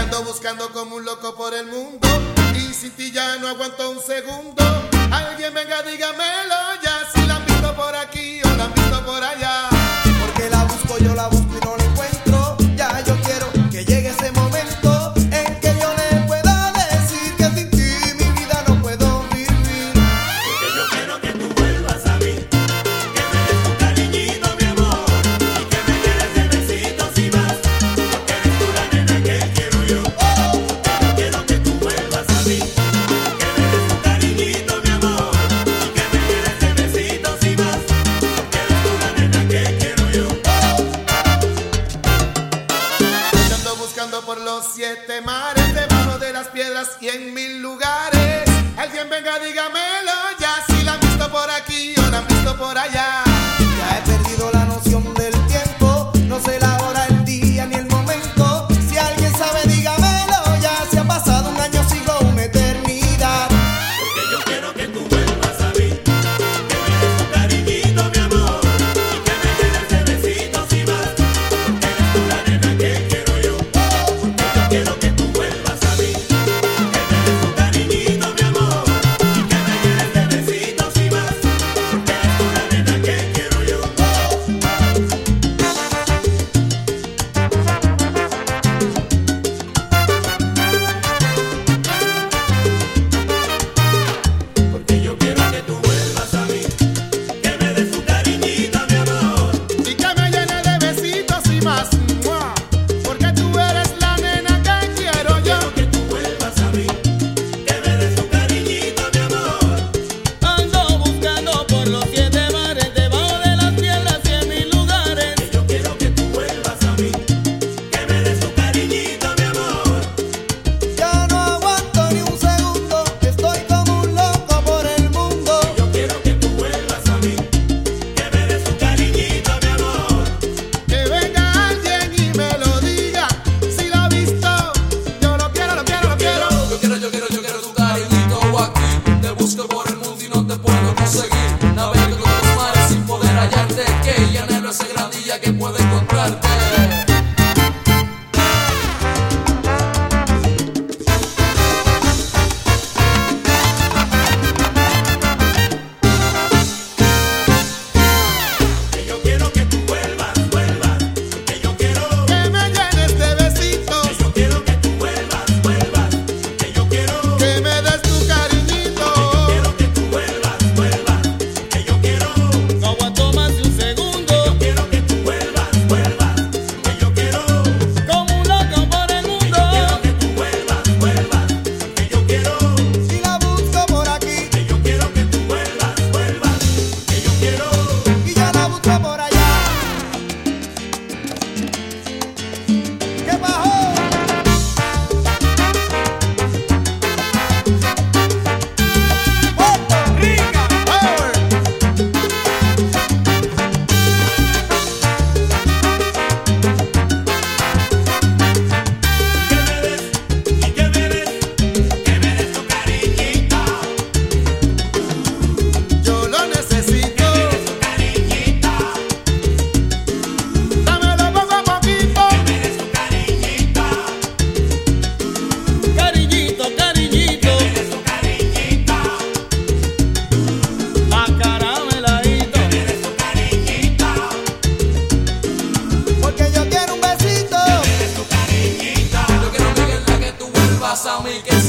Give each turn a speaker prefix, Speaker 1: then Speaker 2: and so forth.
Speaker 1: ando buscando como un loco por el mundo y sin ti ya no aguanto un segundo. Alguien venga, dígamelo.
Speaker 2: y en
Speaker 1: mil lugares. Alguien venga, dígamelo ya si la han visto por aquí o la han visto por allá.
Speaker 3: navego con tus mares sin poder hallarte, que ya negro ese gran día que
Speaker 4: puede coração e que